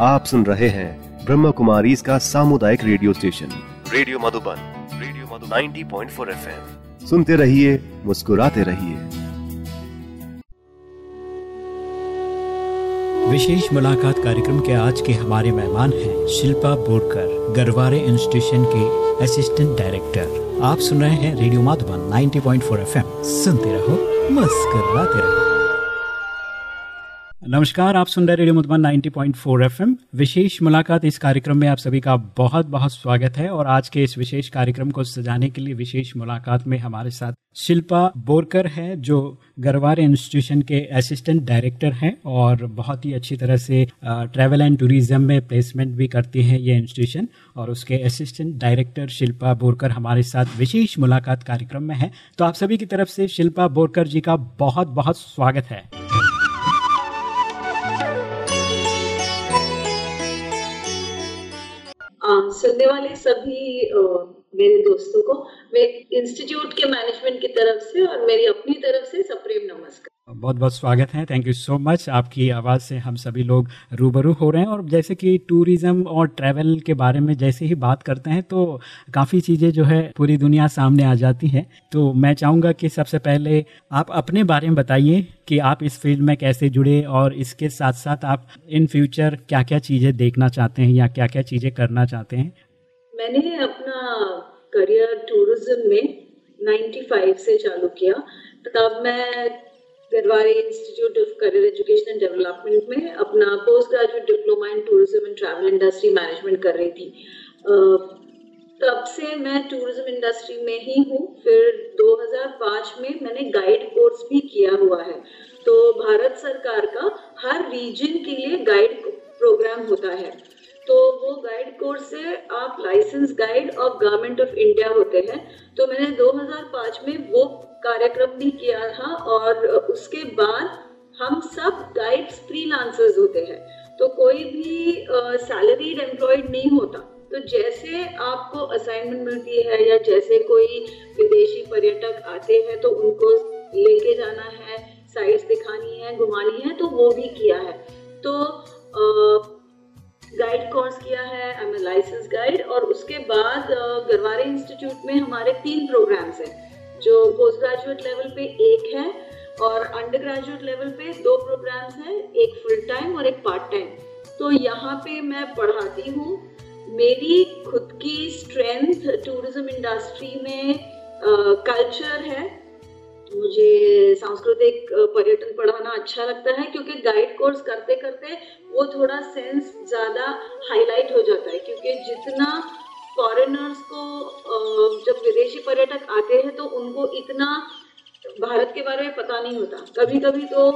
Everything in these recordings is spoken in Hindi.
आप सुन रहे हैं ब्रह्म कुमारी इसका सामुदायिक radio station. Radio Madhuban radio Madhuban 90.4 FM. सुनते रहिए मुस्कुराते रहिए। विशेष मुलाकात कार्यक्रम के आज के हमारे मेहमान हैं शिल्पा बोरकर गरवारे इंस्टीट्यूशन के असिस्टेंट डायरेक्टर। आप सुन रहे हैं रेडियो माधुबन 90.4 एफएम। सुनते रहो मुस्कुराते रहो। नमस्कार, आप सुन रहे रेडियो मधुबन 90.4 एफएम। विशेष मुलाकात इस कार्यक्रम में आप सभी का बहुत बहुत स्वागत है और आज के इस विशेष कार्यक्रम को सजाने के लिए विशेष मुलाकात में हमारे साथ शिल्पा बोरकर है, जो गरवार इंस्टीट्यूशन के असिस्टेंट डायरेक्टर हैं और बहुत ही अच्छी तरह से ट्रैवल एंड टूरिज़्म में प्लेसमेंट भी करती हैं ये इंस्टीट्यूशन और उसके असिस्टेंट डायरेक्टर शिल्पा बोरकर हमारे साथ विशेष मुलाकात कार्यक्रम में है। तो आप सभी की तरफ़ से शिल्पा बोरकर जी का बहुत बहुत स्वागत है। सुनने वाले सभी मेरे दोस्तों को, मैं इंस्टीट्यूट के मैनेजमेंट की तरफ़ से और मेरी अपनी तरफ़ से सप्रेम नमस्कार। बहुत बहुत स्वागत है थैंक यू सो मच आपकी आवाज़ से हम सभी लोग रूबरू हो रहे हैं और जैसे कि टूरिज़्म और ट्रैवल के बारे में जैसे ही बात करते हैं तो काफ़ी चीज़ें जो है पूरी दुनिया सामने आ जाती हैं। तो मैं चाहूँगा कि सबसे पहले आप अपने बारे में बताइए कि आप इस फ़ील्ड में कैसे जुड़े और इसके साथ साथ आप इन फ्यूचर क्या क्या चीज़ें देखना चाहते हैं या क्या क्या चीज़ें करना चाहते हैं। मैंने अपना करियर टूरिज़्म में 95 से चालू किया। तब मैं Garware institute of career education and development में अपना post graduate diploma in tourism and travel industry management कर रही थी। तब से मैं टूरिज़्म इंडस्ट्री में ही हूँ। फिर 2005 में मैंने गाइड कोर्स भी किया हुआ है। तो भारत सरकार का हर रीजन के लिए गाइड प्रोग्राम होता है। तो वो गाइड कोर्स से आप license guide of government of India होते हैं। तो मैंने 2005 में वो कार्यक्रम भी किया था और उसके बाद हम सब गाइड्स फ्रीलांसर्स होते हैं। तो कोई भी सैलरीड एम्प्लॉयड नहीं होता। तो जैसे आपको असाइनमेंट मिलती है या जैसे कोई विदेशी पर्यटक आते हैं तो उनको लेके जाना है साइट्स दिखानी है, घुमानी है तो वो भी किया है। तो गाइड कोर्स किया है आई एम लाइसेंस गाइड और उसके बाद गरवारे इंस्टीट्यूट में हमारे तीन प्रोग्राम्स हैं जो पोस्ट ग्रेजुएट लेवल पे एक है और अंडर ग्रेजुएट लेवल पे दो प्रोग्राम्स हैं एक फुल टाइम और एक पार्ट टाइम तो यहाँ पे मैं पढ़ाती हूँ मेरी खुद की स्ट्रेंथ टूरिज़्म इंडस्ट्री में कल्चर uh, है मुझे सांस्कृतिक पर्यटन पढ़ाना अच्छा लगता है क्योंकि गाइड कोर्स करते करते वो थोड़ा सेंस ज़्यादा हाईलाइट हो जाता है क्योंकि जितना फॉरेनर्स को जब विदेशी पर्यटक आते हैं तो उनको इतना भारत के बारे में पता नहीं होता। कभी कभी तो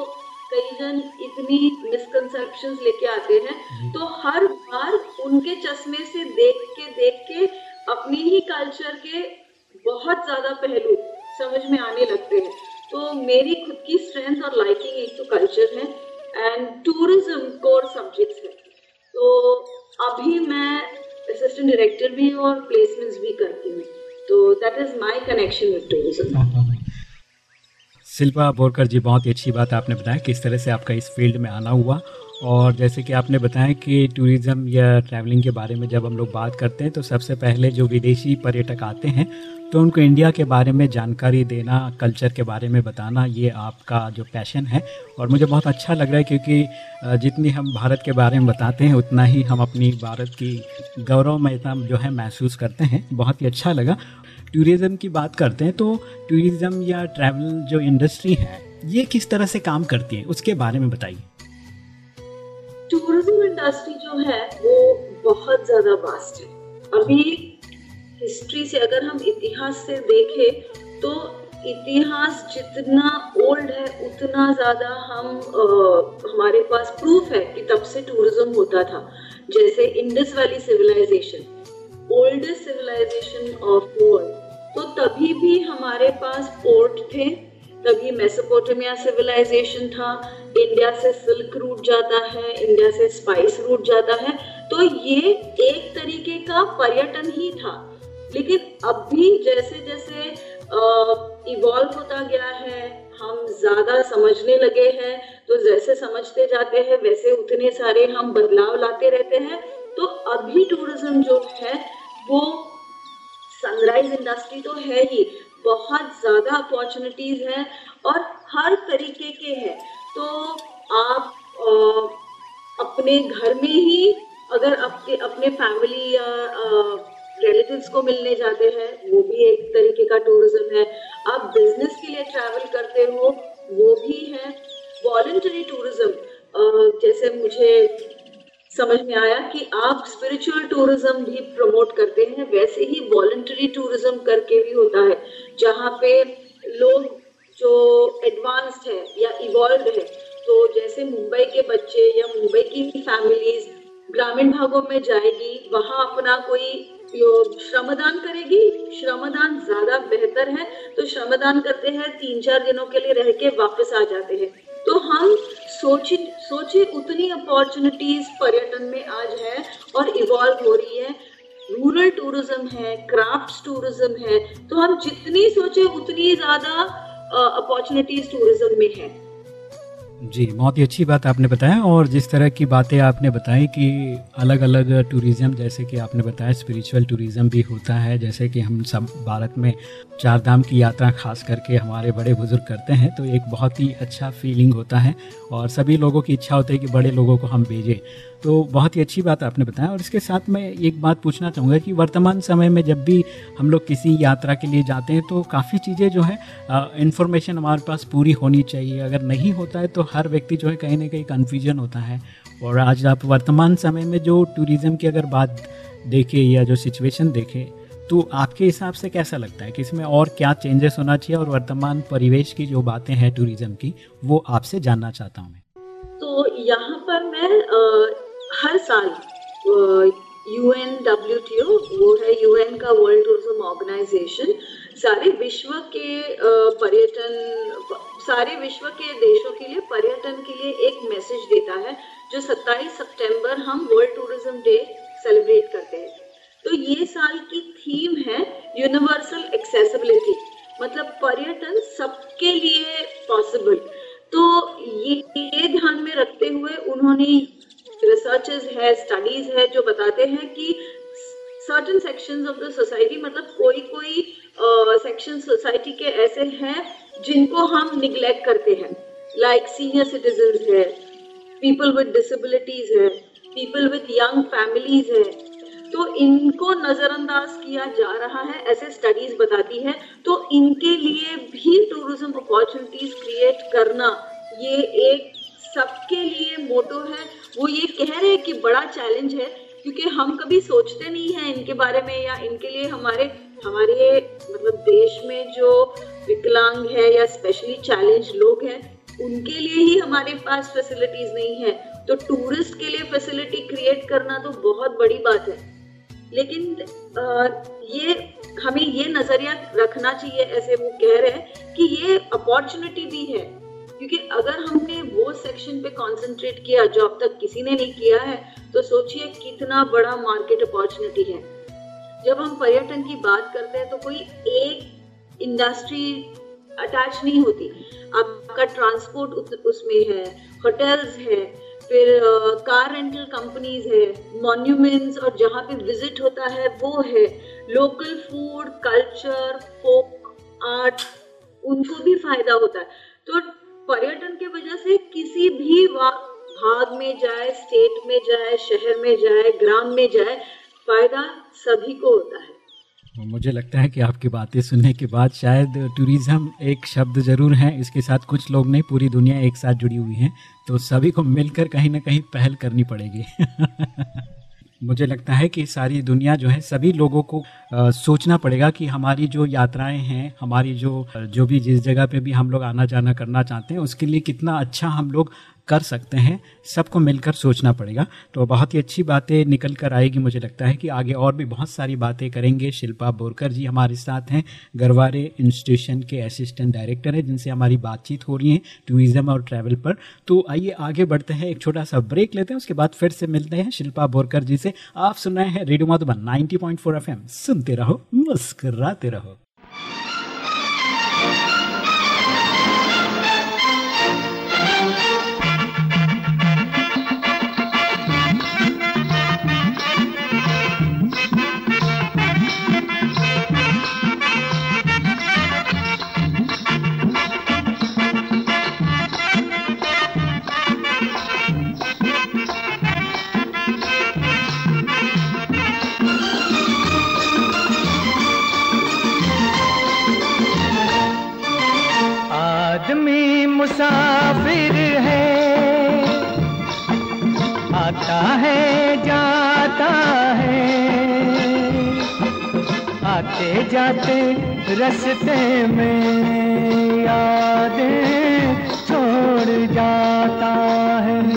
कई जन इतनी मिसकंसेप्शन लेके आते हैं। तो हर बार उनके चश्मे से देख के देख के अपनी ही कल्चर के बहुत ज़्यादा पहलू समझ में आने लगते हैं तो मेरी खुद की स्ट्रेंथ और लाइकिंग एक तो कल्चर है एंड टूरिज़्म कोर सब्जेक्ट्स है। तो अभी मैं असिस्टेंट डायरेक्टर भी हूँ और प्लेसमेंट्स भी करती हूँ। तो that is my connection with tourism Shilpa Borkar ji, बहुत ही अच्छी बात आपने बताया किस तरह से आपका इस फ़ील्ड में आना हुआ। और जैसे कि आपने बताया कि टूरिज़्म या ट्रैवलिंग के बारे में जब हम लोग बात करते हैं तो सबसे पहले जो विदेशी पर्यटक आते हैं तो उनको इंडिया के बारे में जानकारी देना कल्चर के बारे में बताना, ये आपका जो पैशन है। और मुझे बहुत अच्छा लग रहा है क्योंकि जितनी हम भारत के बारे में बताते हैं, उतना ही हम अपनी भारत की गौरवमयता जो है महसूस करते हैं। बहुत ही अच्छा लगा। टूरिज़्म की बात करते हैं तो टूरिज़्म या ट्रैवल जो इंडस्ट्री है, ये किस तरह से काम करती है? उसके बारे में बताइए। टूरिज़्म इंडस्ट्री जो है, वो बहुत ज़्यादा वास्ट है। अभी हिस्ट्री से अगर हम इतिहास से देखें तो इतिहास जितना ओल्ड है उतना ज़्यादा हम आ, हमारे पास प्रूफ है कि तब से टूरिज़्म होता था। जैसे Indus valley civilisation oldest civilisation of world तो तभी भी हमारे पास पोर्ट थे तभी मेसोपोटामिया सिविलाइजेशन था इंडिया से सिल्क रूट जाता है इंडिया से स्पाइस रूट जाता है। तो ये एक तरीके का पर्यटन ही था। लेकिन अब भी जैसे जैसे इवॉल्व होता गया है हम ज़्यादा समझने लगे हैं तो जैसे समझते जाते हैं वैसे उतने सारे हम बदलाव लाते रहते हैं। तो अभी टूरिज़्म जो है वो सनराइज इंडस्ट्री तो है ही। बहुत ज़्यादा अपॉर्चुनिटीज़ हैं और हर तरीके के हैं। तो आप आ, अपने घर में ही अगर आपके अपने फैमिली या रिलेटिव्स को मिलने जाते हैं, वो भी एक तरीके का टूरिज़्म है। आप बिज़नेस के लिए ट्रैवल करते हो, वो भी है वॉल्टरी टूरिज़्म जैसे मुझे समझ में आया कि आप स्पिरिचुअल टूरिज़्म भी प्रमोट करते हैं, वैसे ही वॉल्टरी टूरिज़्म करके भी होता है, जहाँ पे लोग जो एडवांस्ड है या इवॉल्व है तो जैसे मुंबई के बच्चे या मुंबई की फैमिलीज़ ग्रामीण भागों में जाएगी, वहाँ अपना कोई श्रमदान करेगी, श्रमदान ज़्यादा बेहतर है तो श्रमदान करते हैं तीन चार दिनों के लिए रह के वापस आ जाते हैं। तो हम सोचे सोचे उतनी अपॉर्चुनिटीज़ पर्यटन में आज है और इवॉल्व हो रही है। रूरल टूरिज़्म है क्राफ्ट टूरिज़्म है तो हम जितनी सोचे उतनी ज़्यादा अपॉर्चुनिटीज़ टूरिज़्म में है। जी, बहुत ही अच्छी बात आपने बताया और जिस तरह की बातें आपने बताई कि अलग अलग टूरिज़्म जैसे कि आपने बताया स्पिरिचुअल टूरिज़्म भी होता है, जैसे कि हम सब भारत में चार धाम की यात्रा खास करके हमारे बड़े बुज़ुर्ग करते हैं तो एक बहुत ही अच्छा फीलिंग होता है और सभी लोगों की इच्छा होती है कि बड़े लोगों को हम भेजें। तो बहुत ही अच्छी बात आपने बताया और इसके साथ मैं एक बात पूछना चाहूँगा कि वर्तमान समय में जब भी हम लोग किसी यात्रा के लिए जाते हैं तो काफ़ी चीज़ें जो है इन्फॉर्मेशन हमारे पास पूरी होनी चाहिए। अगर नहीं होता है तो हर व्यक्ति जो है कहीं ना कहीं कन्फ्यूज़न होता है। और आज आप वर्तमान समय में जो टूरिज़्म की अगर बात देखें या जो सिचुएशन देखें तो आपके हिसाब से कैसा लगता है? कि इसमें और क्या चेंजेस होना चाहिए और वर्तमान परिवेश की जो बातें हैं टूरिज़्म की वो आपसे जानना चाहता हूँ मैं। तो यहाँ पर मैं आ, हर साल U N W T O वो है यूएन का वर्ल्ड टूरिज़्म ऑर्गेनाइजेशन सारे विश्व के पर्यटन, सारे विश्व के देशों के लिए, पर्यटन के लिए एक मैसेज देता है, जो 27 सितंबर हम वर्ल्ड टूरिज़्म डे सेलिब्रेट करते हैं। तो ये साल की थीम है यूनिवर्सल एक्सेसिबिलिटी मतलब पर्यटन सबके लिए पॉसिबल तो ये ये ध्यान में रखते हुए उन्होंने रिसर्चेस है स्टडीज़ है जो बताते हैं कि certain sections of the society मतलब कोई कोई सेक्शन uh, सोसाइटी के ऐसे हैं जिनको हम निग्लेक्ट करते हैं। लाइक सीनियर सिटीजन है पीपल विद डिसेबिलिटीज है पीपल विद यंग फैमिलीज़ है। तो इनको नजरअंदाज किया जा रहा है ऐसे स्टडीज़ बताती है। तो इनके लिए भी टूरिज़्म अपॉर्चुनिटीज़ क्रिएट करना ये एक सबके लिए मोटो है। वो ये कह रहे हैं कि बड़ा चैलेंज है, क्योंकि हम कभी सोचते नहीं हैं इनके बारे में या इनके लिए हमारे हमारे मतलब देश में जो विकलांग है या स्पेशली चैलेंज लोग हैं, उनके लिए ही हमारे पास फैसिलिटीज़ नहीं है। तो टूरिस्ट के लिए फैसिलिटी क्रिएट करना तो बहुत बड़ी बात है। लेकिन ये, हमें ये नज़रिया रखना चाहिए, ऐसे वो कह रहे हैं कि ये अपॉर्चुनिटी भी है। क्योंकि अगर हमने वो सेक्शन पे कंसंट्रेट किया जो अब तक किसी ने नहीं किया है तो सोचिए कितना बड़ा मार्केट अपॉर्चुनिटी है। जब हम पर्यटन की बात करते हैं तो कोई एक इंडस्ट्री अटैच नहीं होती। आपका ट्रांसपोर्ट उसमें है होटल्स है, फिर कार रेंटल कंपनीज़ है मॉन्यूमेंट्स और जहाँ पे विज़िट होता है, वो है। Local food culture folk art उनको भी फ़ायदा होता है। तो पर्यटन की वजह से किसी भी भाग में जाए स्टेट में जाए, शहर में जाए, ग्राम में जाए, फ़ायदा सभी को होता है। मुझे लगता है कि आपकी बातें सुनने के बाद शायद टूरिज़्म एक शब्द ज़रूर है। इसके साथ कुछ लोग नहीं, पूरी दुनिया एक साथ जुड़ी हुई है तो सभी को मिलकर कहीं ना कहीं पहल करनी पड़ेगी। मुझे लगता है कि सारी दुनिया जो है सभी लोगों को आ, सोचना पड़ेगा कि हमारी जो यात्राएँ हैं हमारी जो जो भी जिस जगह पे भी हम लोग आना जाना करना चाहते हैं उसके लिए कितना अच्छा हम लोग कर सकते हैं, सबको मिलकर सोचना पड़ेगा। तो बहुत ही अच्छी बातें निकल कर आएगी, मुझे लगता है कि आगे और भी बहुत सारी बातें करेंगे। शिल्पा बोरकर जी हमारे साथ हैं, गरवारे इंस्टीट्यूशन के असिस्टेंट डायरेक्टर हैं, जिनसे हमारी बातचीत हो रही है टूरिज़्म और ट्रैवल पर। तो आइए आगे बढ़ते हैं, एक छोटा सा ब्रेक लेते हैं, उसके बाद फिर से मिलते हैं शिल्पा बोरकर जी से। आप सुन रहे हैं रेडियो मधुबन, नाइनटी पॉइंट सुनते रहो, मुस्कराते रहो। जाते रस्ते में यादें छोड़ जाता है।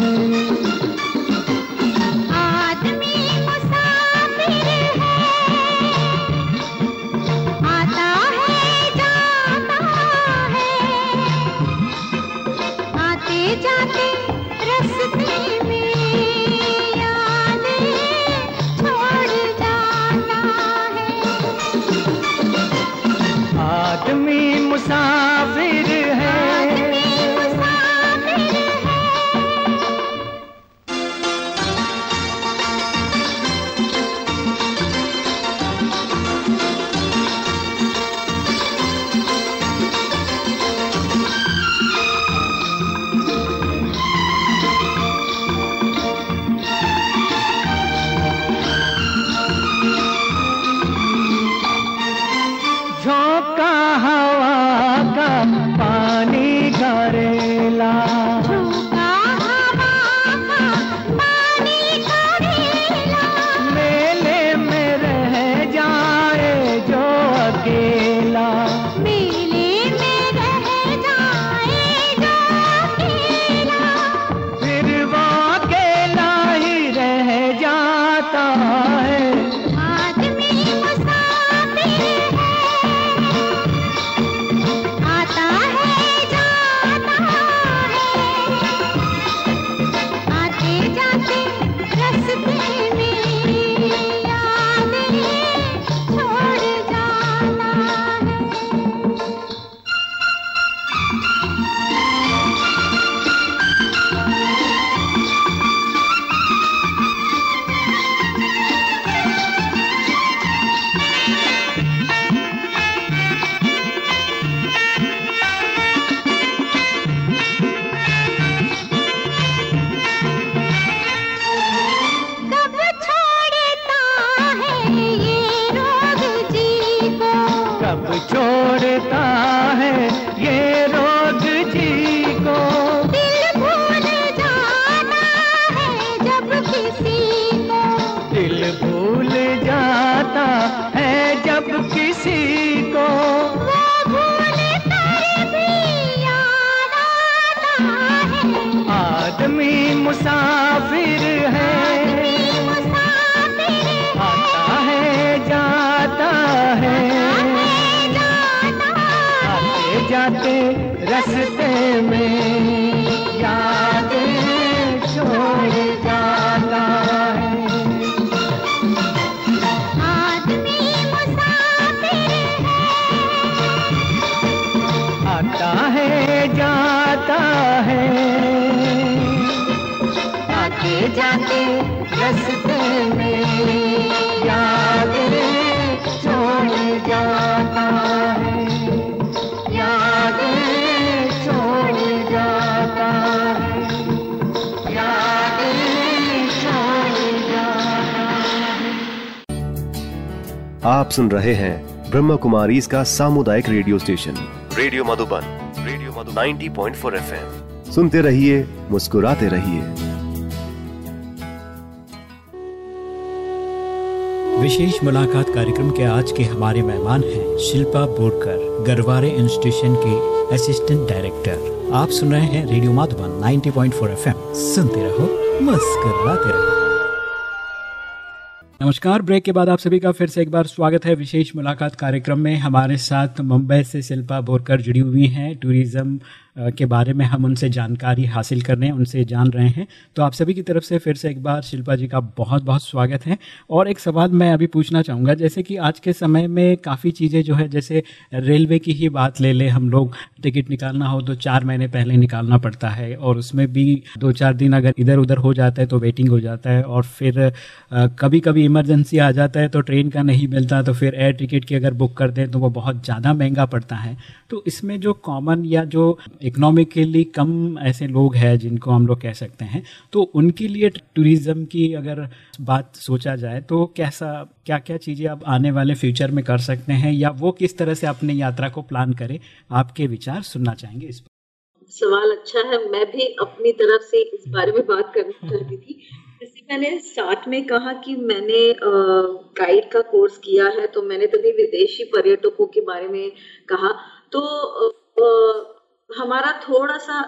हंसते आप सुन रहे हैं ब्रह्म कुमारी इसका सामुदायिक radio station. Radio Madhuban radio Madhu 90.4 point सुनते रहिए मुस्कुराते रहिए। विशेष मुलाकात कार्यक्रम के आज के हमारे मेहमान हैं शिल्पा बोरकर गरवारे इंस्टीट्यूशन के असिस्टेंट डायरेक्टर आप सुन रहे हैं रेडियो माधुबन 90.4 एफएम। सुनते रहो मुस्कुराते रहो। नमस्कार, ब्रेक के बाद आप सभी का फिर से एक बार स्वागत है विशेष मुलाकात कार्यक्रम में। हमारे साथ मुंबई से शिल्पा बोरकर जुड़ी हुई हैं, टूरिज़्म के बारे में हम उनसे जानकारी हासिल कर रहे हैं, उनसे जान रहे हैं। तो आप सभी की तरफ़ से फिर से एक बार शिल्पा जी का बहुत बहुत स्वागत है। और एक सवाल मैं अभी पूछना चाहूँगा, जैसे कि आज के समय में काफ़ी चीज़ें जो है, जैसे रेलवे की ही बात ले लें, हम लोग टिकट निकालना हो तो चार महीने पहले निकालना पड़ता है और उसमें भी दो चार दिन अगर इधर उधर हो जाता है तो वेटिंग हो जाता है और फिर कभी कभी इमरजेंसी आ जाता है तो ट्रेन का नहीं मिलता तो फिर एयर टिकट की अगर बुक कर दें तो वो बहुत ज़्यादा महँगा पड़ता है। तो इसमें जो कॉमन या जो इकोनॉमिकली कम ऐसे लोग हैं जिनको हम लोग कह सकते हैं। तो उनके लिए टूरिज़्म की अगर बात सोचा जाए तो कैसा क्या क्या चीज़ें आप आने वाले फ्यूचर में कर सकते हैं या वो किस तरह से अपनी यात्रा को प्लान करें आपके विचार सुनना चाहेंगे इस पर। सवाल अच्छा है मैं भी अपनी तरफ़ से इस बारे में बात करना चाहती थी। जैसे मैंने स्टार्ट में कहा कि मैंने गाइड का कोर्स किया है तो मैंने तभी विदेशी पर्यटकों के बारे में कहा। तो आ, हमारा थोड़ा सा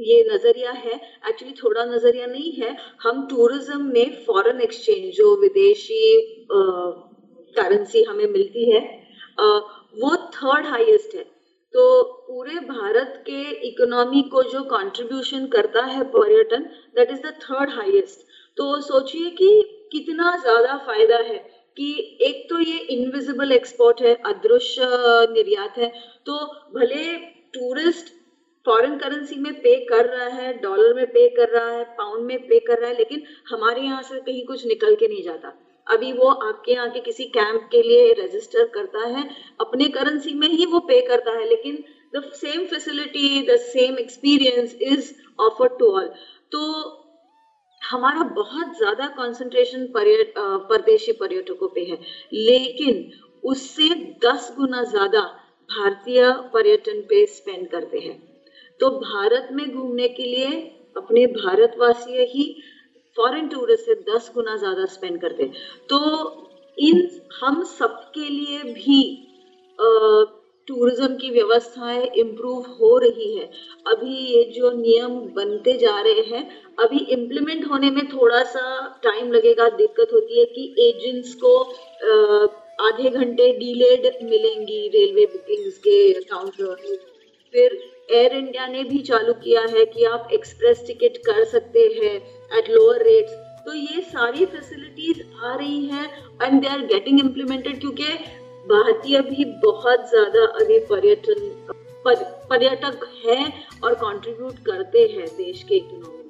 ये नज़रिया है एक्चुअली थोड़ा नज़रिया नहीं है। हम टूरिज़्म में फॉरेन एक्सचेंज जो विदेशी करेंसी हमें मिलती है आ, वो थर्ड हाईएस्ट है। तो पूरे भारत के इकोनॉमी को जो कंट्रीब्यूशन करता है पर्यटन that is the third highest तो सोचिए कि कितना ज़्यादा फ़ायदा है कि एक तो ये इनविजिबल एक्सपोर्ट है अदृश्य निर्यात है। तो भले टूरिस्ट फॉरेन करेंसी में पे कर रहा है डॉलर में पे कर रहा है पाउंड में पे कर रहा है, लेकिन हमारे यहाँ से कहीं कुछ निकल के नहीं जाता। अभी वो आपके यहाँ के किसी कैंप के लिए रजिस्टर करता है, अपने करेंसी में ही वो पे करता है, लेकिन the same facility the same experience is offered to all तो हमारा बहुत ज़्यादा कंसंट्रेशन परदेशी पर्यटकों पे है, लेकिन उससे दस गुना ज़्यादा भारतीय पर्यटन पे स्पेंड करते हैं। तो भारत में घूमने के लिए अपने भारतवासी ही फॉरेन टूरिस्ट से दस गुना ज़्यादा स्पेंड करते हैं। तो इन, हम सबके लिए भी टूरिज़्म की व्यवस्थाएँ इम्प्रूव हो रही है। अभी ये जो नियम बनते जा रहे हैं, अभी इम्प्लीमेंट होने में थोड़ा सा टाइम लगेगा, दिक्कत होती है कि एजेंट्स को आधे घंटे डिलेड मिलेंगी रेलवे बुकिंग्स के अकाउंट फिर एयर इंडिया ने भी चालू किया है कि आप एक्सप्रेस टिकट कर सकते हैं एट लोअर रेट्स तो ये सारी फैसिलिटीज़ आ रही हैं and they are getting implemented क्योंकि भारतीय भी बहुत ज़्यादा अभी पर्यटन पर्यटक हैं और कंट्रीब्यूट करते हैं देश के इकोनॉमी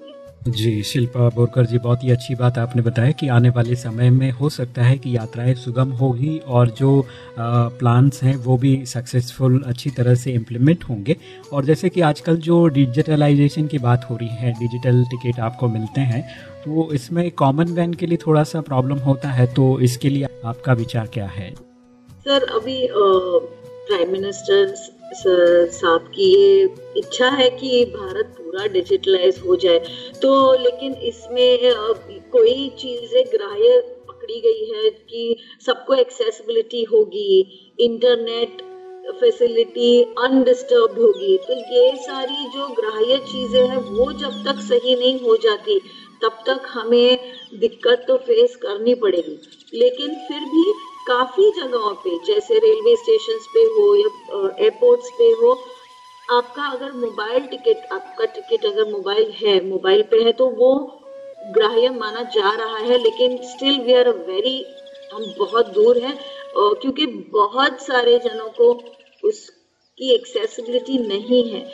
जी, शिल्पा बोरकर जी, बहुत ही अच्छी बात आपने बताया कि आने वाले समय में हो सकता है कि यात्राएँ सुगम होगी और जो प्लान्स हैं वो भी सक्सेसफुल अच्छी तरह से इम्प्लीमेंट होंगे। और जैसे कि आजकल जो डिजिटलाइजेशन की बात हो रही है डिजिटल टिकट आपको मिलते हैं तो इसमें कॉमन मैन के लिए थोड़ा सा प्रॉब्लम होता है तो इसके लिए आपका विचार क्या है? सर, अभी प्राइम मिनिस्टर साहब की ये इच्छा है कि भारत पूरा डिजिटलाइज हो जाए। तो लेकिन इसमें कोई चीज़ें ग्राह्य पकड़ी गई है कि सबको एक्सेसिबिलिटी होगी इंटरनेट फैसिलिटी अनडिस्टर्ब होगी। तो ये सारी जो ग्राह्य चीज़ें हैं, वो जब तक सही नहीं हो जाती, तब तक हमें दिक्कत तो फेस करनी पड़ेगी। लेकिन फिर भी काफ़ी जगहों पे, जैसे रेलवे स्टेशन पे हो या एयरपोर्ट्स पे हो आपका अगर मोबाइल टिकट, आपका टिकट अगर मोबाइल है, मोबाइल पे है तो वो ग्राह्य माना जा रहा है, लेकिन स्टिल वी आर वेरी हम बहुत दूर हैं क्योंकि बहुत सारे जनों को उसकी एक्सेसिबिलिटी नहीं है।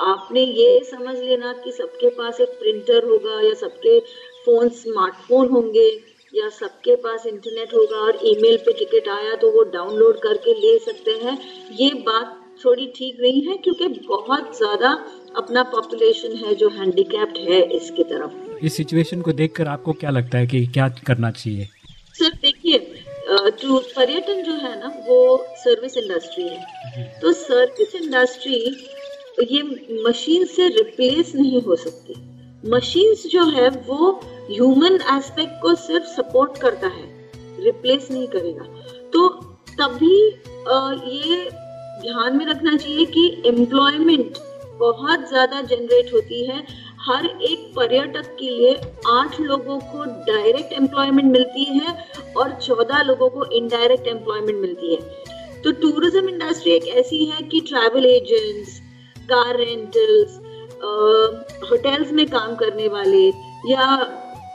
आपने ये समझ लेना कि सबके पास एक प्रिंटर होगा, या सबके फ़ोन स्मार्टफ़ोन होंगे, या सबके पास इंटरनेट होगा, और ईमेल पे टिकट आया तो वो डाउनलोड करके ले सकते हैं। ये बात थोड़ी ठीक नहीं है क्योंकि बहुत ज़्यादा अपना पॉपुलेशन है जो हैंडीकैप्ड है इसकी तरफ़। इस सिचुएशन को देखकर आपको क्या लगता है कि क्या करना चाहिए? सर देखिए पर्यटन जो है ना वो सर्विस इंडस्ट्री है। तो सर्विस इंडस्ट्री ये मशीन से रिप्लेस नहीं हो सकती। मशीन्स जो है वो ह्यूमन एस्पेक्ट को सिर्फ़ सपोर्ट करता है रिप्लेस नहीं करेगा। तो तभी ये ध्यान में रखना चाहिए कि एम्प्लॉयमेंट बहुत ज़्यादा जनरेट होती है। हर एक पर्यटक के लिए आठ लोगों को डायरेक्ट एम्प्लॉयमेंट मिलती है और चौदह लोगों को इनडायरेक्ट एम्प्लॉयमेंट मिलती है। तो टूरिज़्म इंडस्ट्री एक ऐसी है कि travel agents car rentals hotels में काम करने वाले या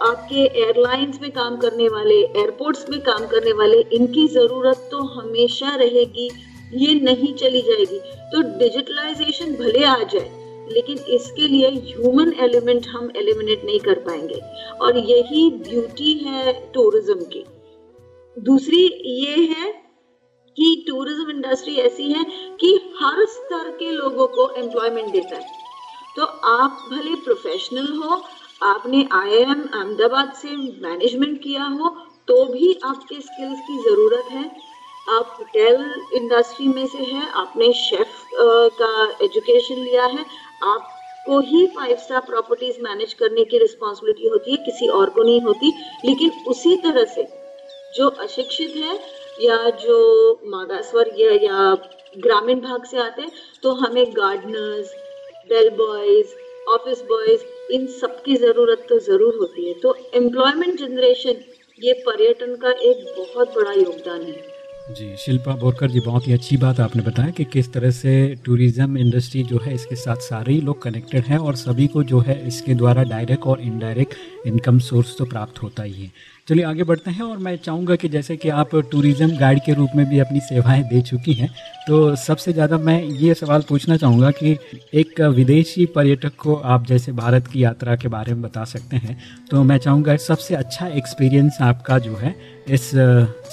आपके एयरलाइंस में काम करने वाले एयरपोर्ट्स में काम करने वाले, इनकी ज़रूरत तो हमेशा रहेगी। ये नहीं चली जाएगी। तो डिजिटलाइजेशन भले आ जाए, लेकिन इसके लिए ह्यूमन एलिमेंट हम एलिमिनेट नहीं कर पाएँगे। और यही ब्यूटी है टूरिज़्म की। दूसरी ये है कि टूरिज़्म इंडस्ट्री ऐसी है कि हर स्तर के लोगों को एम्प्लॉयमेंट देता है। तो आप भले प्रोफेशनल हो, आपने आईआईएम अहमदाबाद से मैनेजमेंट किया हो तो भी आपके स्किल्स की ज़रूरत है। आप होटल इंडस्ट्री में से हैं, आपने शेफ का एजुकेशन लिया है आप को ही फाइव स्टार प्रॉपर्टीज़ मैनेज करने की रिस्पॉन्सिबिलिटी होती है, किसी और को नहीं होती। लेकिन उसी तरह से जो अशिक्षित है या जो मागास वर्ग या ग्रामीण भाग से आते हैं तो हमें gardeners bell boys office boys इन सब की ज़रूरत तो ज़रूर होती है। तो एम्प्लॉयमेंट जनरेशन ये पर्यटन का एक बहुत बड़ा योगदान है। जी, शिल्पा बोरकर जी, बहुत ही अच्छी बात आपने बताया कि किस तरह से टूरिज़्म इंडस्ट्री जो है, इसके साथ सारे ही लोग कनेक्टेड हैं और सभी को जो है, इसके द्वारा डायरेक्ट और इनडायरेक्ट इनकम सोर्स तो प्राप्त होता ही है। चलिए आगे बढ़ते हैं और मैं चाहूँगा कि जैसे कि आप टूरिज़्म गाइड के रूप में भी अपनी सेवाएँ दे चुकी हैं तो सबसे ज़्यादा मैं ये सवाल पूछना चाहूँगा कि एक विदेशी पर्यटक को आप जैसे भारत की यात्रा के बारे में बता सकते हैं तो मैं चाहूँगा सबसे अच्छा एक्सपीरियंस आपका जो है इस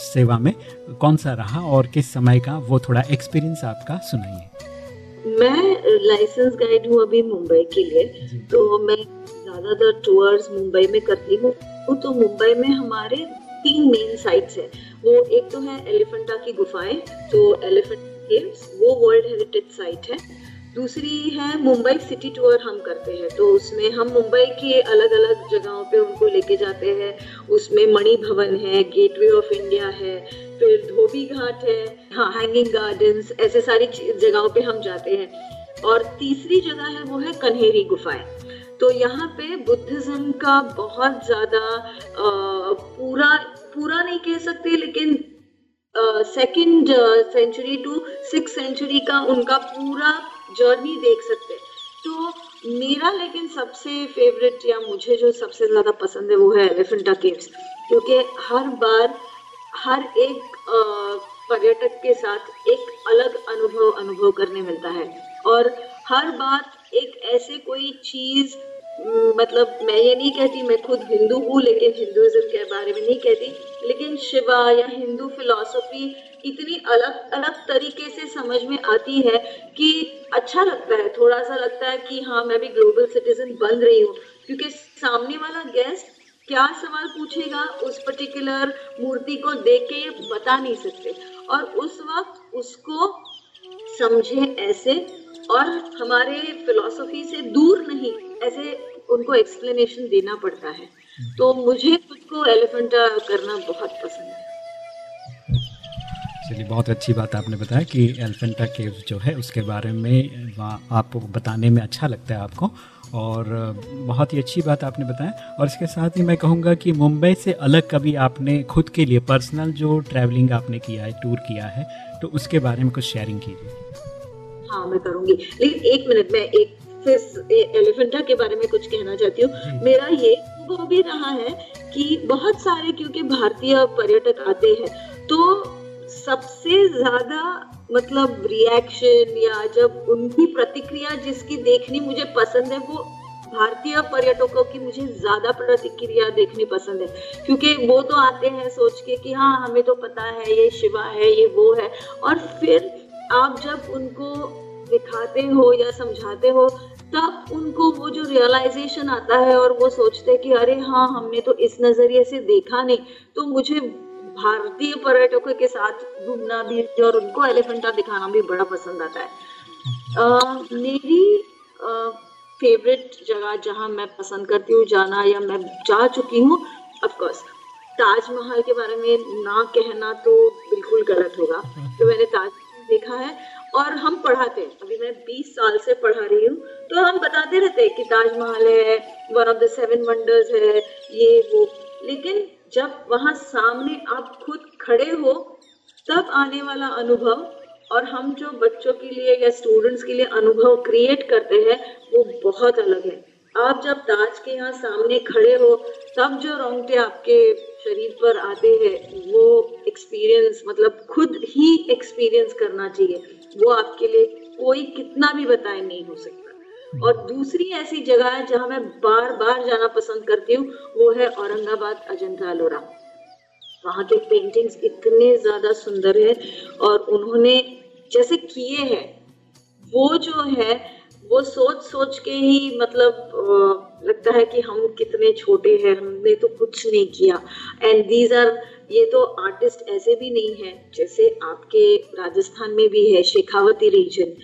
सेवा में कौन सा रहा और किस समय का वो थोड़ा एक्सपीरियंस आपका सुनाइए। मैं लाइसेंस गाइड हूँ अभी मुंबई के लिए तो मैं ज़्यादातर टूर्स मुंबई में करती हूँ। तो मुंबई में हमारे तीन मेन साइट्स हैं। वो एक तो है एलिफेंटा की गुफाएँ, जो एलिफेंट केव्स वो वर्ल्ड हेरिटेज साइट है। दूसरी है मुंबई सिटी टूर हम करते हैं तो उसमें हम मुंबई के अलग अलग जगहों पे उनको लेके जाते हैं। उसमें मणि भवन है गेटवे ऑफ़ इंडिया है, फिर धोबी घाट है हाँ हैंगिंग गार्डन्स ऐसे सारी जगहों पे हम जाते हैं। और तीसरी जगह है वो है कन्हेरी गुफाएँ। तो यहाँ पे बुद्धिज्म का बहुत ज़्यादा पूरा पूरा नहीं कह सकते, लेकिन second century to six century का उनका पूरा जर्नी देख सकते हैं। तो मेरा लेकिन सबसे फेवरेट या मुझे जो सबसे ज़्यादा पसंद है वो है एलिफेंटा केव्स क्योंकि हर बार, हर एक पर्यटक के साथ एक अलग अनुभव अनुभव करने मिलता है। और हर बार एक ऐसे कोई चीज़ मतलब मैं ये नहीं कहती मैं खुद हिंदू हूँ, लेकिन हिंदुज़म के बारे में नहीं कहती। लेकिन शिवा या हिंदू फिलॉसफी इतनी अलग अलग तरीके से समझ में आती है कि अच्छा लगता है थोड़ा सा लगता है कि हाँ मैं भी ग्लोबल सिटीजन बन रही हूँ। क्योंकि सामने वाला गेस्ट क्या सवाल पूछेगा, उस पर्टिकुलर मूर्ति को देख के ये बता नहीं सकते। और उस वक्त उसको समझे ऐसे, और हमारे फिलोसफी से दूर नहीं। ऐसे उनको एक्सप्लेनेशन देना पड़ता है। तो मुझे खुद को एलिफेंटा करना बहुत पसंद है। चलिए बहुत अच्छी बात आपने बताया कि एलिफेंटा केव जो है उसके बारे में आपको बताने में अच्छा लगता है आपको और बहुत ही अच्छी बात आपने बताया। और इसके साथ ही मैं कहूँगा कि मुंबई से अलग कभी आपने खुद के लिए पर्सनल जो ट्रैवलिंग आपने किया है टूर किया है तो उसके बारे में कुछ शेयरिंग कीजिए। हाँ मैं करूँगी। लेकिन एक मिनट में एक फिर एलिफेंटा के बारे में कुछ कहना चाहती हूँ। मेरा ये वो भी रहा है कि बहुत सारे क्योंकि भारतीय पर्यटक आते हैं तो सबसे ज़्यादा मतलब रिएक्शन या जब उनकी प्रतिक्रिया जिसकी देखनी मुझे पसंद है वो भारतीय पर्यटकों की मुझे ज़्यादा प्रतिक्रिया देखनी पसंद है। क्योंकि वो तो आते हैं सोच के कि हाँ हमें तो पता है ये शिवा है ये वो है। और फिर आप जब उनको दिखाते हो या समझाते हो तब उनको वो जो रियलाइजेशन आता है और वो सोचते हैं कि अरे हाँ हमने तो इस नज़रिए से देखा नहीं। तो मुझे भारतीय पर्यटकों के साथ घूमना भी और उनको एलिफेंटा दिखाना भी बड़ा पसंद आता है। आ, मेरी फेवरेट जगह जहाँ मैं पसंद करती हूँ जाना या मैं जा चुकी हूँ ऑफकोर्स ताजमहल के बारे में ना कहना तो बिल्कुल गलत होगा। तो मैंने ताज देखा है और हम पढ़ाते हैं। अभी मैं 20 साल से पढ़ा रही हूँ तो हम बताते रहते हैं कि ताजमहल है one of the seven wonders है, ये, वो। लेकिन जब वहाँ सामने आप खुद खड़े हो, तब आने वाला अनुभव और हम जो बच्चों के लिए या स्टूडेंट्स के लिए अनुभव क्रिएट करते हैं, वो बहुत अलग है। आप जब ताज के यहाँ सामने खड़े हो, तब जो रोंगटे आपके शरीर पर आते हैं, वो एक्सपीरियंस मतलब खुद ही एक्सपीरियंस करना चाहिए। वो आपके लिए कोई कितना भी बताए नहीं हो सकता। और दूसरी ऐसी जगह है जहाँ मैं बार बार जाना पसंद करती हूँ, वो है औरंगाबाद अजंता अलोरा। वहाँ के पेंटिंग्स इतने ज़्यादा सुंदर है और उन्होंने जैसे किए हैं, वो जो है वो सोच सोच के ही मतलब लगता है कि हम कितने छोटे हैं, हमने तो कुछ नहीं किया। एंड दीज आर ये तो आर्टिस्ट ऐसे भी नहीं है, जैसे आपके राजस्थान में भी है, शेखावती रीजन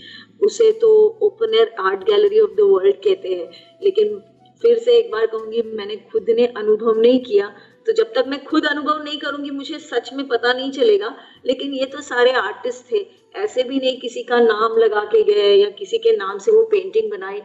उसे तो open air art gallery of the world कहते हैं। लेकिन फिर से एक बार कहूँगी, मैंने खुद ने अनुभव नहीं किया तो जब तक मैं खुद अनुभव नहीं करूँगी, मुझे सच में पता नहीं चलेगा। लेकिन ये तो सारे आर्टिस्ट थे। ऐसे भी नहीं किसी का नाम लगा के गए या किसी के नाम से वो पेंटिंग बनाई।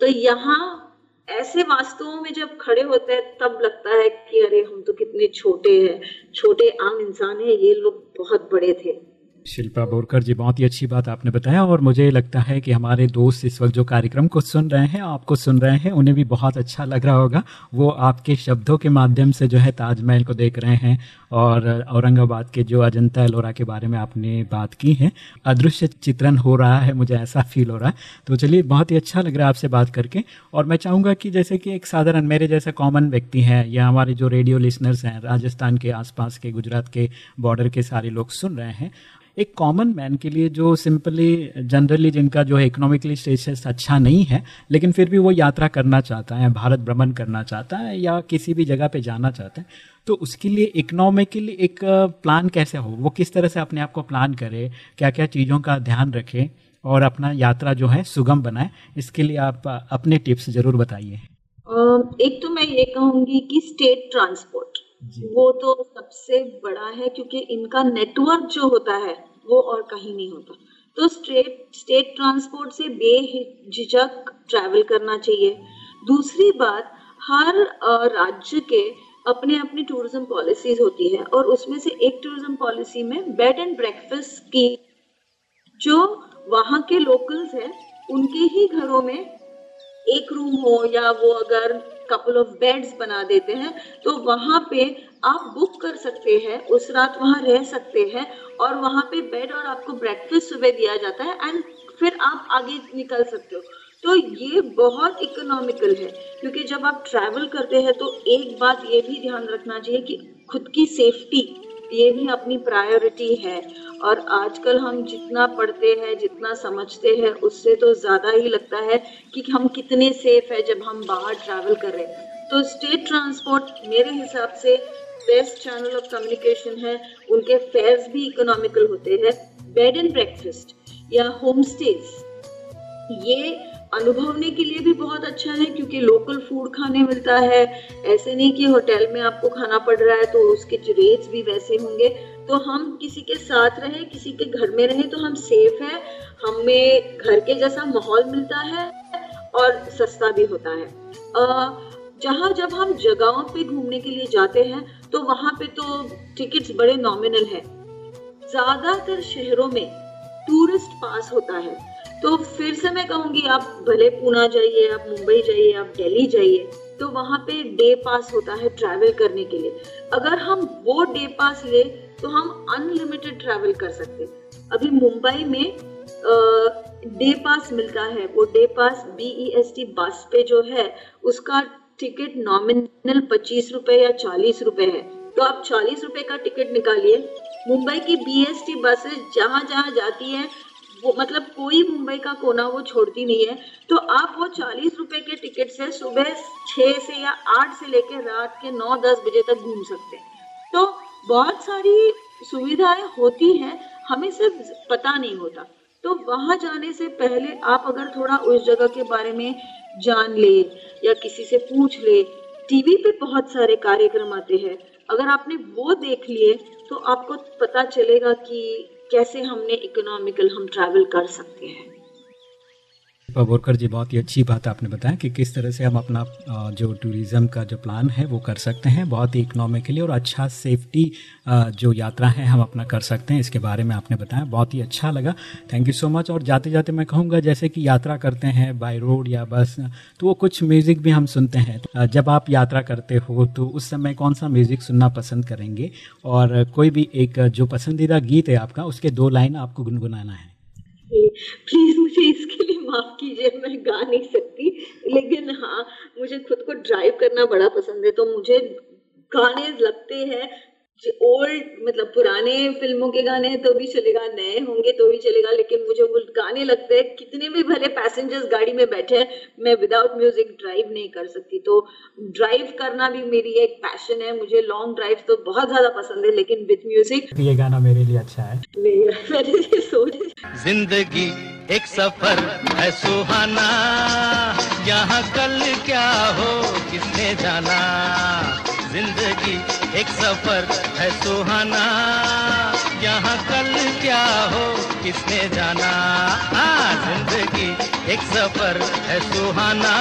तो यहाँ ऐसे वास्तवों में जब खड़े होते हैं, तब लगता है कि अरे, हम तो कितने छोटे हैं। छोटे आम इंसान हैं, ये लोग बहुत बड़े थे। शिल्पा बोरकर जी, बहुत ही अच्छी बात आपने बताया और मुझे लगता है कि हमारे दोस्त इस वक्त जो कार्यक्रम को सुन रहे हैं, आपको सुन रहे हैं, उन्हें भी बहुत अच्छा लग रहा होगा। वो आपके शब्दों के माध्यम से जो है ताजमहल को देख रहे हैं। और औरंगाबाद के जो अजंता एलोरा के बारे में आपने बात की है, अदृश्य चित्रण हो रहा है, मुझे ऐसा फील हो रहा है। तो चलिए, बहुत ही अच्छा लग रहा है आपसे बात करके। और मैं चाहूँगा कि जैसे कि एक साधारण, मेरे जैसे कॉमन व्यक्ति हैं या हमारे जो रेडियो लिसनर्स हैं, राजस्थान के आसपास के, गुजरात के बॉर्डर के सारे लोग सुन रहे हैं। एक कॉमन मैन के लिए जो सिंपली जनरली जिनका जो है इकोनॉमिकली स्टेटस अच्छा नहीं है, लेकिन फिर भी वो यात्रा करना चाहता है, भारत भ्रमण करना चाहता है या किसी भी जगह पे जाना चाहता है तो उसके लिए इकोनॉमिकली एक प्लान कैसे हो? वो किस तरह से अपने आप को प्लान करे? क्या क्या चीज़ों का ध्यान रखे? और अपना यात्रा जो है सुगम बनाए? इसके लिए आप अपने टिप्स ज़रूर बताइए। एक तो मैं ये कहूँगी कि स्टेट ट्रांसपोर्ट वो तो सबसे बड़ा है क्योंकि इनका नेटवर्क जो होता है वो और कहीं नहीं होता। तो स्टेट स्टेट ट्रांसपोर्ट से बेहिचक ट्रैवल करना चाहिए। दूसरी बात हर राज्य के अपने अपनी टूरिज़्म पॉलिसीज़ होती है और उसमें से एक टूरिज़्म पॉलिसी में बेड एंड ब्रेकफास्ट की जो वहाँ के लोकल्स हैं, उनके ही घरों में एक रूम हो या वो अगर कपल ऑफ़ बेड्स बना देते हैं तो वहाँ पे आप बुक कर सकते हैं, उस रात वहाँ रह सकते हैं और वहाँ पे बेड और आपको ब्रेकफास्ट सुबह दिया जाता है एंड फिर आप आगे निकल सकते हो। तो ये बहुत इकोनॉमिकल है, क्योंकि जब आप ट्रैवल करते हैं तो एक बात ये भी ध्यान रखना चाहिए कि खुद की सेफ्टी ये भी अपनी प्रायोरिटी है। और आजकल हम जितना पढ़ते हैं, जितना समझते हैं, उससे तो ज़्यादा ही लगता है कि हम कितने सेफ़ है जब हम बाहर ट्रैवल कर रहे हैं। तो स्टेट ट्रांसपोर्ट मेरे हिसाब से बेस्ट चैनल ऑफ़ कम्युनिकेशन है। उनके फेयर्स भी इकोनॉमिकल होते हैं। बेड एंड ब्रेकफास्ट या होम स्टेज ये अनुभवने के लिए भी बहुत अच्छा है, क्योंकि लोकल फ़ूड खाने मिलता है। ऐसे नहीं कि होटल में आपको खाना पड़ रहा है तो उसके रेट्स भी वैसे होंगे। तो हम किसी के साथ रहे, किसी के घर में रहे तो हम सेफ़ है। हमें घर के जैसा माहौल मिलता है और सस्ता भी होता है। जहाँ जब हम जगहों पे घूमने के लिए जाते हैं तो वहाँ पे तो टिकट्स बड़े नॉमिनल है। ज़्यादातर शहरों में टूरिस्ट पास होता है। तो फिर से मैं कहूँगी, आप भले पूना जाइए, आप मुंबई जाइए, आप दिल्ली जाइए तो वहाँ पे डे पास होता है ट्रैवल करने के लिए। अगर हम वो डे पास ले तो हम अनलिमिटेड ट्रैवल कर सकते अभी मुंबई में डे पास मिलता है, वो day pass B E S T bus पे जो है, उसका टिकट नॉमिनल पच्चीस रुपए या चालीस रुपए है। तो आप चालीस रुपए का टिकट निकालिए। मुंबई की बी एस टी बसेस जहाँ जहाँ जाती है वो मतलब कोई मुंबई का कोना वो छोड़ती नहीं है। तो आप वो चालीस रुपए के टिकट से सुबह छह से या आठ से लेकर रात के नौ, दस बजे तक घूम सकते हैं। तो बहुत सारी सुविधाएँ होती हैं, हमें सिर्फ़ पता नहीं होता। तो वहाँ जाने से पहले आप अगर थोड़ा उस जगह के बारे में जान ले या किसी से पूछ ले, टीवी पे बहुत सारे कार्यक्रम आते हैं। अगर आपने वो देख लिए तो आपको पता चलेगा कि कैसे हमने इकोनॉमिकल हम ट्रैवल कर सकते हैं। बोरकर जी, बहुत ही अच्छी बात आपने बताया कि किस तरह से हम अपना जो टूरिज़्म का जो प्लान है वो कर सकते हैं, बहुत ही इकोनॉमिकली और अच्छा सेफ्टी जो यात्रा है हम अपना कर सकते हैं, इसके बारे में आपने बताया, बहुत ही अच्छा लगा। थैंक यू सो मच और जाते जाते मैं कहूँगा जैसे कि यात्रा करते हैं बाय रोड या बस तो वो कुछ म्यूज़िक भी हम सुनते हैं। जब आप यात्रा करते हो तो उस समय कौन सा म्यूज़िक सुनना पसंद करेंगे? और कोई भी एक जो पसंदीदा गीत है आपका, उसके दो लाइन आपको गुनगुनाना है। प्लीज़ मुझे इसके लिए माफ़ कीजिए, मैं गा नहीं सकती। लेकिन हाँ मुझे खुद को ड्राइव करना बड़ा पसंद है तो मुझे गाने लगते हैं ओल्ड मतलब पुराने फ़िल्मों के गाने तो भी चलेगा नए होंगे तो भी चलेगा लेकिन मुझे वो गाने लगते हैं कितने भी भले पैसेंजर्स गाड़ी में बैठे हैं मैं विदाउट म्यूज़िक ड्राइव नहीं कर सकती। तो ड्राइव करना भी मेरी एक पैशन है मुझे लॉन्ग ड्राइव तो बहुत ज़्यादा पसंद है लेकिन विद म्यूज़िक ये गाना मेरे लिए अच्छा है। मैंने सोच ज़िंदगी एक सफ़र है सुहाना यहाँ कल क्या हो किसने जाना? ज़िंदगी एक सफ़र है सुहाना यहाँ कल क्या हो किसने जाना ज़िंदगी एक सफ़र है सुहाना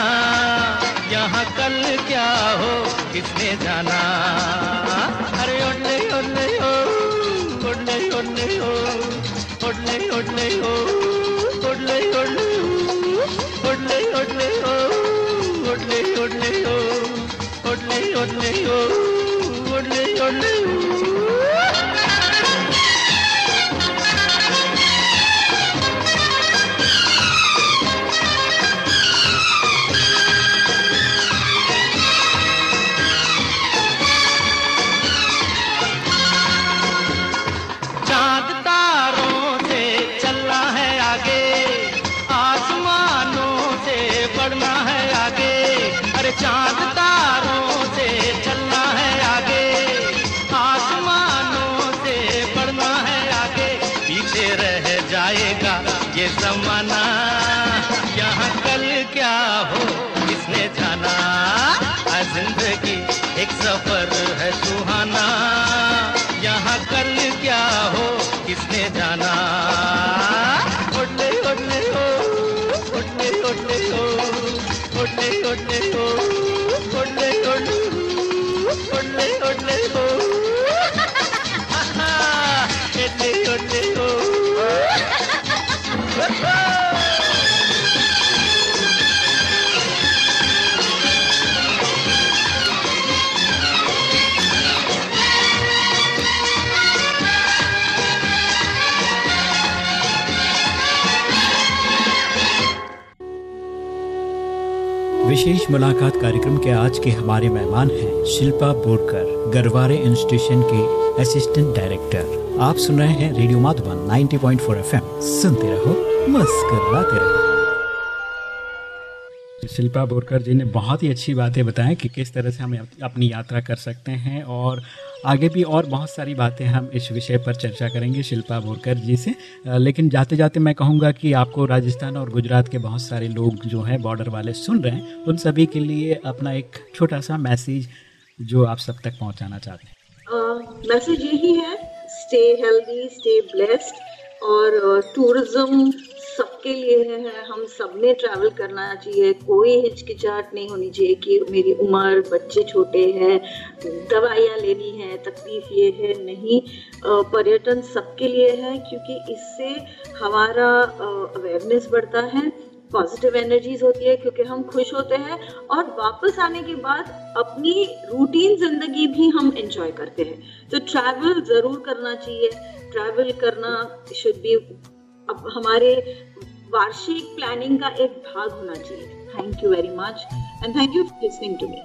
यहाँ कल क्या हो किसने जाना अरे उड़ने उड़ने हो उड़ने उड़ने हो उड़ने उड़ने हो उड़ने उड़ने हो उड़ने उड़ने हो उड़ने उड़ने हो Oddly, oddly, oddly, oddly, विशेष मुलाकात कार्यक्रम के आज के हमारे मेहमान हैं शिल्पा बोरकर, गरवारे इंस्टीट्यूशन के असिस्टेंट डायरेक्टर आप सुन रहे हैं रेडियो माधुबन 90.4 पॉइंट सुनते रहो, मस्कराते रहो। शिल्पा बोरकर जी ने बहुत ही अच्छी बातें बताएँ कि किस तरह से हम अपनी यात्रा कर सकते हैं और आगे भी और बहुत सारी बातें हम इस विषय पर चर्चा करेंगे शिल्पा बोरकर जी से। लेकिन जाते जाते मैं कहूँगा कि आपको राजस्थान और गुजरात के बहुत सारे लोग जो हैं बॉर्डर वाले सुन रहे हैं, उन सभी के लिए अपना एक छोटा सा मैसेज जो आप सब तक पहुँचाना चाहते हैं। मैसेज यही है स्टे हेल्दी स्टे ब्लेस्ड और टूरिज़्म सबके लिए है हम सबने ट्रैवल करना चाहिए। कोई हिचकिचाहट नहीं होनी चाहिए कि मेरी उम्र, बच्चे छोटे हैं, दवाइयाँ लेनी है, तकलीफ़ ये है, नहीं। पर्यटन सबके लिए है क्योंकि इससे हमारा अवेयरनेस बढ़ता है पॉजिटिव एनर्जीज होती है क्योंकि हम खुश होते हैं और वापस आने के बाद अपनी रूटीन ज़िंदगी भी हम एंजॉय करते हैं। तो ट्रैवल ज़रूर करना चाहिए। ट्रैवल करना शुड बी अब हमारे वार्षिक प्लानिंग का एक भाग होना चाहिए। Thank you very much and thank you for listening to me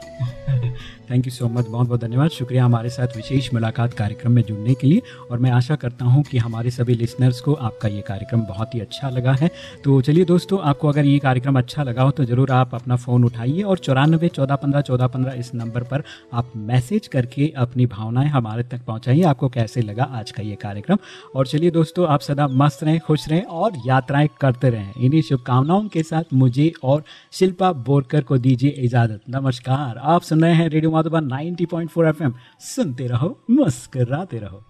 thank you so much बहुत बहुत धन्यवाद। शुक्रिया हमारे साथ विशेष मुलाकात कार्यक्रम में जुड़ने के लिए। और मैं आशा करता हूँ कि हमारे सभी लिसनर्स को आपका ये कार्यक्रम बहुत ही अच्छा लगा है। तो चलिए दोस्तों, आपको अगर ये कार्यक्रम अच्छा लगा हो तो ज़रूर आप अपना फ़ोन उठाइए और चौरानबे, चौदह, पंद्रह चौदह, पंद्रह इस नंबर पर आप मैसेज करके अपनी भावनाएँ हमारे तक पहुँचाइए। आपको कैसे लगा आज का ये कार्यक्रम? और चलिए दोस्तों, आप सदा मस्त रहें, खुश रहें और यात्राएँ करते रहें। इन्हीं शुभकामनाओं के साथ मुझे और शिल्पा बोरकर को दीजिए इजाज़त। नमस्कार। आप सुन रहे हैं रेडियो माधुबन 90.4 एफएम सुनते रहो मुस्कराते रहो।